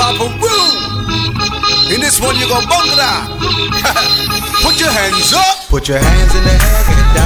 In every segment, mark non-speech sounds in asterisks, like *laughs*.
Papa. In this one, you're going to gon' bhangra. *laughs* Put your hands up. Put your hands in the air,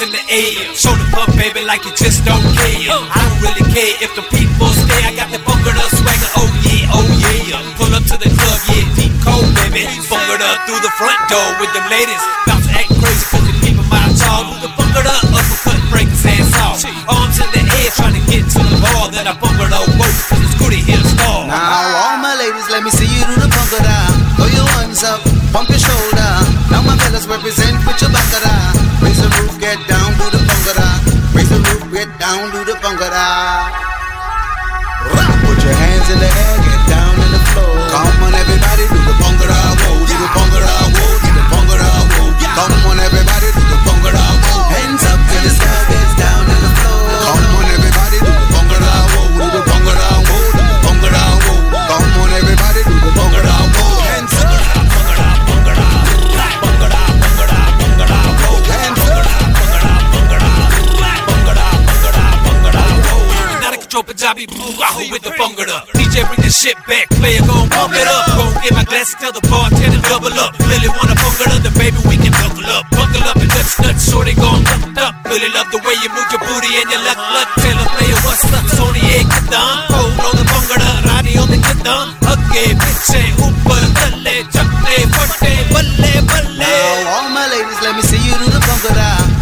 in the air. Shoulder pump, baby, like you just don't care. I don't really care if the people stay. I got the bunker up swagger, oh yeah, oh yeah. Pull up to the club, yeah, deep cold, baby. Bunkered up through the front door with them ladies. Bounce act crazy, cause the people my tall. Do the bunkered up, uppercut, break his ass off. Arms in the air, trying to get to the ball Then I bunkered up, whoa, cause it's good to hear the. Now, all my ladies, let me see you do the conga down. Throw your ones up, pump your shoulder. Now, my fellas represent put your back Raise the roof, get Put your hands in the air, control be blue wahoo with the bungered up. DJ bring the shit back, player gon' pump it up. Gon' get my glass, tell the bartender double up. Really wanna bungle up, then baby we can buckle up. Buckle up and nuts nuts, shorty gon' look up. Really love the way you move your booty and your luck luck. Tell a player what's up, Sony egg done. Cold on the bungered up, Radi on the kidan. Agge piche, upar thalle, chatte fatte, balle balle. Now, all my ladies, let me see you do the conga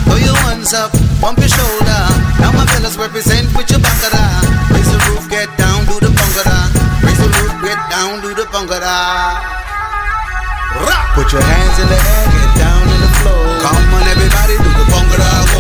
Throw your ones up, pump your shoulder. Now, my fellas represent with your get down, do the conga Put your hands in the air, get down on the floor. Come on, everybody, do the. Whoa,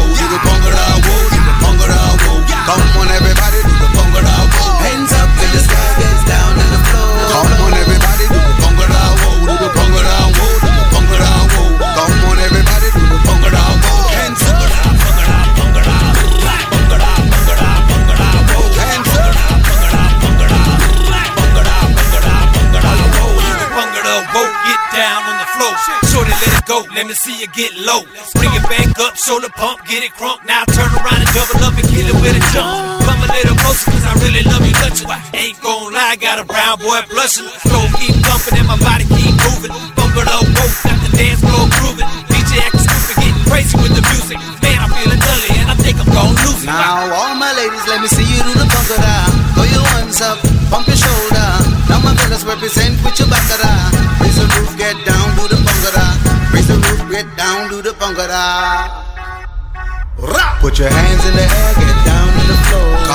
down on the floor. Shorty, let it go, let me see you get low. Bring it back up, shoulder pump, get it crunk. Now turn around and double up and kill it with a jump. Come a little closer, cause I really love you, touch you. I ain't gon' lie, got a brown boy blushing. Flow keep bumping and my body keep moving. Bungered up, whoa, got the dance floor grooving. DJ acting stupid, getting crazy with the music. Man, I'm feeling dully and I think I'm gon' lose it. Now, all my ladies, let me see you do the conga Throw your ones up, pump your shoulder. Now, my fellas represent with your back Raise do the conga Put your hands in the air, get down on the floor.